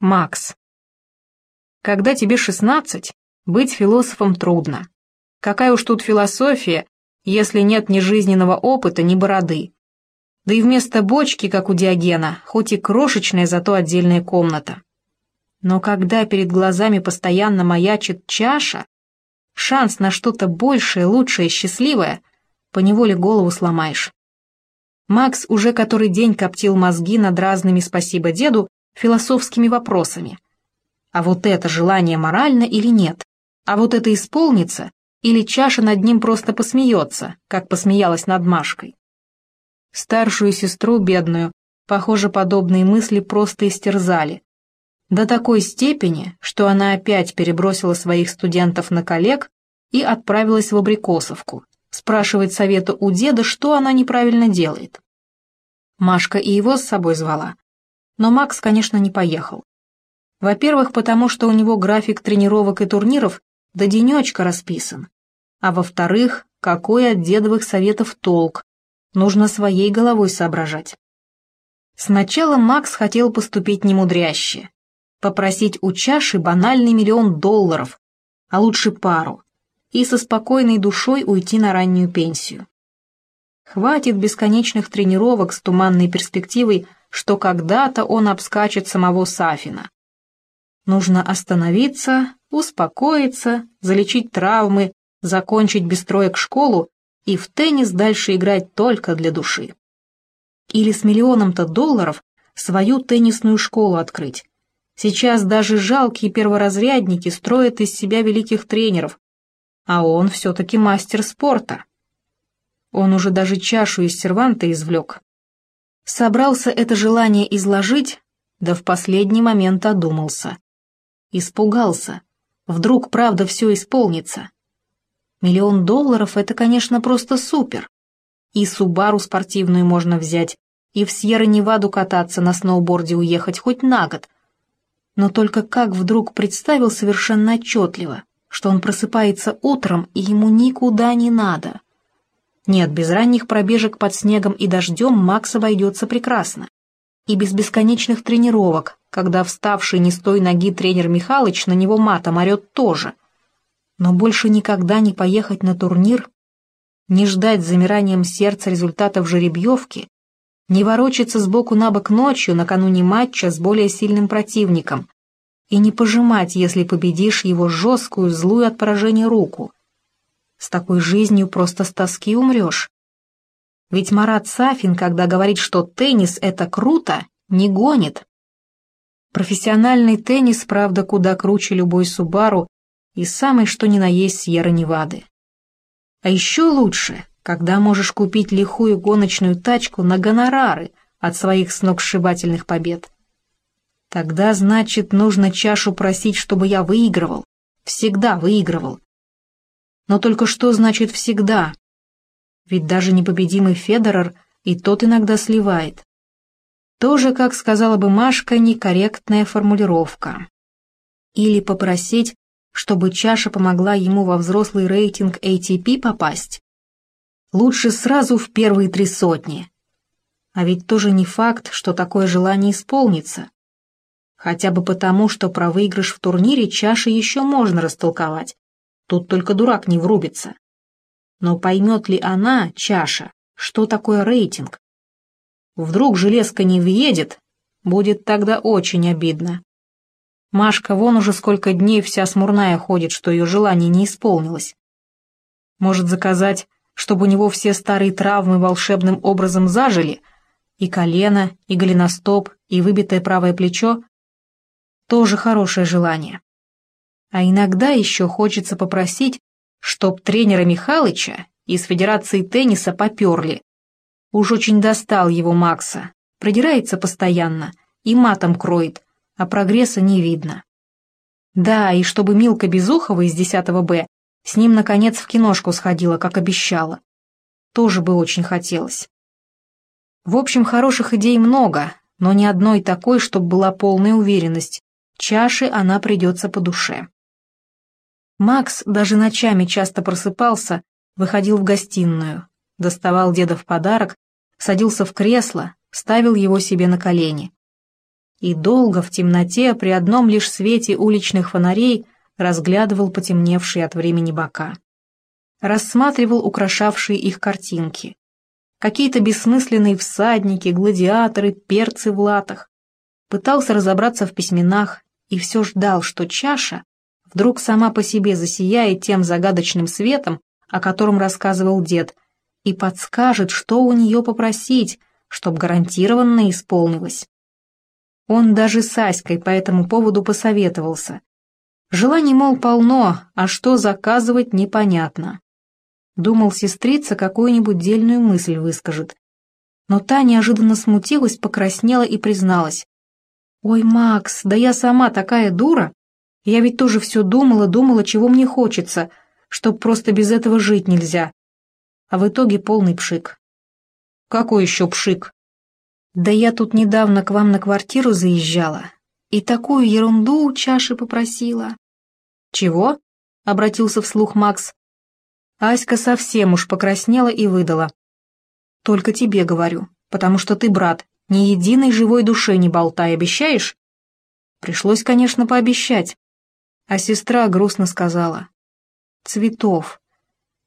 Макс. Когда тебе шестнадцать, быть философом трудно. Какая уж тут философия, если нет ни жизненного опыта, ни бороды. Да и вместо бочки, как у Диогена, хоть и крошечная, зато отдельная комната. Но когда перед глазами постоянно маячит чаша, шанс на что-то большее, лучшее, счастливое, поневоле голову сломаешь. Макс уже который день коптил мозги над разными «спасибо деду» философскими вопросами. А вот это желание морально или нет? А вот это исполнится? Или чаша над ним просто посмеется, как посмеялась над Машкой? Старшую сестру, бедную, похоже, подобные мысли просто истерзали. До такой степени, что она опять перебросила своих студентов на коллег и отправилась в Абрикосовку, спрашивать совета у деда, что она неправильно делает. Машка и его с собой звала, но Макс, конечно, не поехал. Во-первых, потому что у него график тренировок и турниров до денечка расписан. А во-вторых, какой от дедовых советов толк? Нужно своей головой соображать. Сначала Макс хотел поступить немудряще. Попросить у чаши банальный миллион долларов, а лучше пару, и со спокойной душой уйти на раннюю пенсию. Хватит бесконечных тренировок с туманной перспективой что когда-то он обскачет самого Сафина. Нужно остановиться, успокоиться, залечить травмы, закончить без троек школу и в теннис дальше играть только для души. Или с миллионом-то долларов свою теннисную школу открыть. Сейчас даже жалкие перворазрядники строят из себя великих тренеров, а он все-таки мастер спорта. Он уже даже чашу из серванта извлек, Собрался это желание изложить, да в последний момент одумался. Испугался. Вдруг правда все исполнится. Миллион долларов — это, конечно, просто супер. И Субару спортивную можно взять, и в Сьерра-Неваду кататься на сноуборде уехать хоть на год. Но только как вдруг представил совершенно отчетливо, что он просыпается утром, и ему никуда не надо — нет, без ранних пробежек под снегом и дождем Макс обойдется прекрасно. И без бесконечных тренировок, когда вставший не с той ноги тренер Михалыч на него матом орет тоже. Но больше никогда не поехать на турнир, не ждать с замиранием сердца результатов жеребьевки, не ворочаться сбоку на бок ночью накануне матча с более сильным противником и не пожимать, если победишь его жесткую, злую от поражения руку — с такой жизнью просто с тоски умрешь. Ведь Марат Сафин, когда говорит, что теннис — это круто, не гонит. Профессиональный теннис, правда, куда круче любой Субару и самый что ни на есть Сьерра-Невады. А еще лучше, когда можешь купить лихую гоночную тачку на гонорары от своих сногсшибательных побед. Тогда, значит, нужно чашу просить, чтобы я выигрывал. Всегда выигрывал. Но только что значит «всегда»? Ведь даже непобедимый Федерер и тот иногда сливает. Тоже, как сказала бы Машка, некорректная формулировка. Или попросить, чтобы чаша помогла ему во взрослый рейтинг ATP попасть. Лучше сразу в первые три сотни. А ведь тоже не факт, что такое желание исполнится. Хотя бы потому, что про выигрыш в турнире чаши еще можно растолковать. Тут только дурак не врубится. Но поймет ли она, чаша, что такое рейтинг? Вдруг железка не въедет, будет тогда очень обидно. Машка вон уже сколько дней вся смурная ходит, что ее желание не исполнилось. Может заказать, чтобы у него все старые травмы волшебным образом зажили, и колено, и голеностоп, и выбитое правое плечо? Тоже хорошее желание. А иногда еще хочется попросить, чтоб тренера Михалыча из Федерации тенниса поперли. Уж очень достал его Макса, продирается постоянно и матом кроет, а прогресса не видно. Да, и чтобы Милка Безухова из 10 Б с ним, наконец, в киношку сходила, как обещала. Тоже бы очень хотелось. В общем, хороших идей много, но ни одной такой, чтобы была полная уверенность. Чаши она придется по душе. Макс даже ночами часто просыпался, выходил в гостиную, доставал деда в подарок, садился в кресло, ставил его себе на колени. и долго в темноте при одном лишь свете уличных фонарей разглядывал потемневшие от времени бока. Рассматривал украшавшие их картинки. Какие-то бессмысленные всадники, гладиаторы, перцы в латах. Пытался разобраться в письменах и все ждал, что чаша вдруг сама по себе засияет тем загадочным светом, о котором рассказывал дед, и подскажет, что у нее попросить, чтоб гарантированно исполнилось. Он даже с Аськой по этому поводу посоветовался. Желаний, мол, полно, а что заказывать непонятно. Думал, сестрица какую-нибудь дельную мысль выскажет. Но та неожиданно смутилась, покраснела и призналась. «Ой, Макс, да я сама такая дура! Я ведь тоже все думала, думала, чего мне хочется, чтоб просто без этого жить нельзя. А в итоге полный пшик». «Какой еще пшик?» Да я тут недавно к вам на квартиру заезжала и такую ерунду у чаши попросила. Чего? Обратился вслух Макс. Аська совсем уж покраснела и выдала. Только тебе говорю, потому что ты брат, ни единой живой душе не болтай, обещаешь? Пришлось, конечно, пообещать. А сестра грустно сказала. Цветов.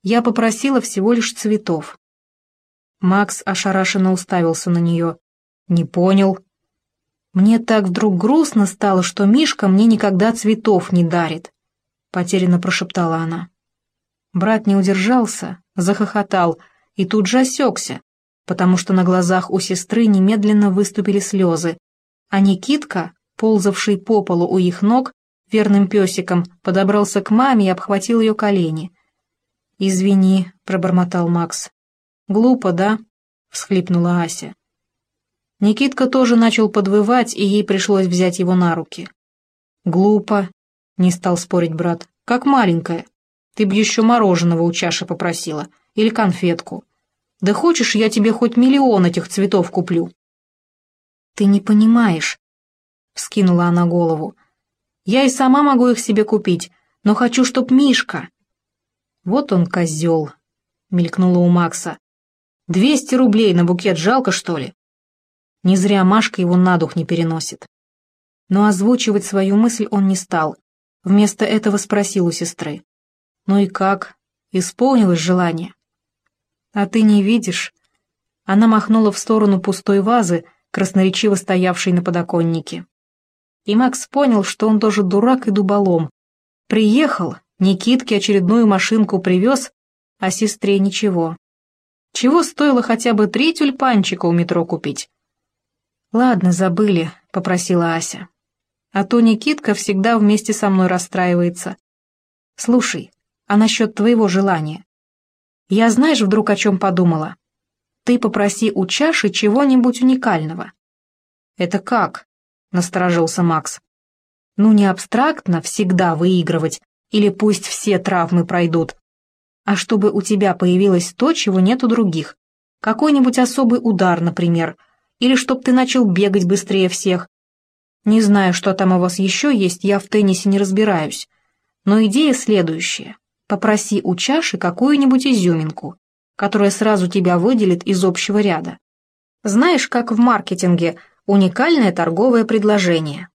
Я попросила всего лишь цветов. Макс ошарашенно уставился на нее. «Не понял». «Мне так вдруг грустно стало, что Мишка мне никогда цветов не дарит», — потерянно прошептала она. Брат не удержался, захохотал и тут же осекся, потому что на глазах у сестры немедленно выступили слезы, а Никитка, ползавший по полу у их ног, верным песиком, подобрался к маме и обхватил ее колени. «Извини», — пробормотал Макс. «Глупо, да?» — всхлипнула Ася. Никитка тоже начал подвывать, и ей пришлось взять его на руки. «Глупо», — не стал спорить брат, — «как маленькая. Ты б еще мороженого у чаши попросила, или конфетку. Да хочешь, я тебе хоть миллион этих цветов куплю?» «Ты не понимаешь», — вскинула она голову. «Я и сама могу их себе купить, но хочу, чтоб Мишка». «Вот он козел», — мелькнуло у Макса. «Двести рублей на букет жалко, что ли?» Не зря Машка его на дух не переносит. Но озвучивать свою мысль он не стал. Вместо этого спросил у сестры. «Ну и как? Исполнилось желание?» «А ты не видишь?» Она махнула в сторону пустой вазы, красноречиво стоявшей на подоконнике. И Макс понял, что он тоже дурак и дуболом. Приехал, Никитке очередную машинку привез, а сестре ничего. Чего стоило хотя бы три тюльпанчика у метро купить? «Ладно, забыли», — попросила Ася. «А то Никитка всегда вместе со мной расстраивается. Слушай, а насчет твоего желания? Я знаешь, вдруг о чем подумала? Ты попроси у чаши чего-нибудь уникального». «Это как?» — насторожился Макс. «Ну, не абстрактно всегда выигрывать, или пусть все травмы пройдут, а чтобы у тебя появилось то, чего нет у других. Какой-нибудь особый удар, например, — или чтоб ты начал бегать быстрее всех. Не знаю, что там у вас еще есть, я в теннисе не разбираюсь. Но идея следующая. Попроси у чаши какую-нибудь изюминку, которая сразу тебя выделит из общего ряда. Знаешь, как в маркетинге уникальное торговое предложение.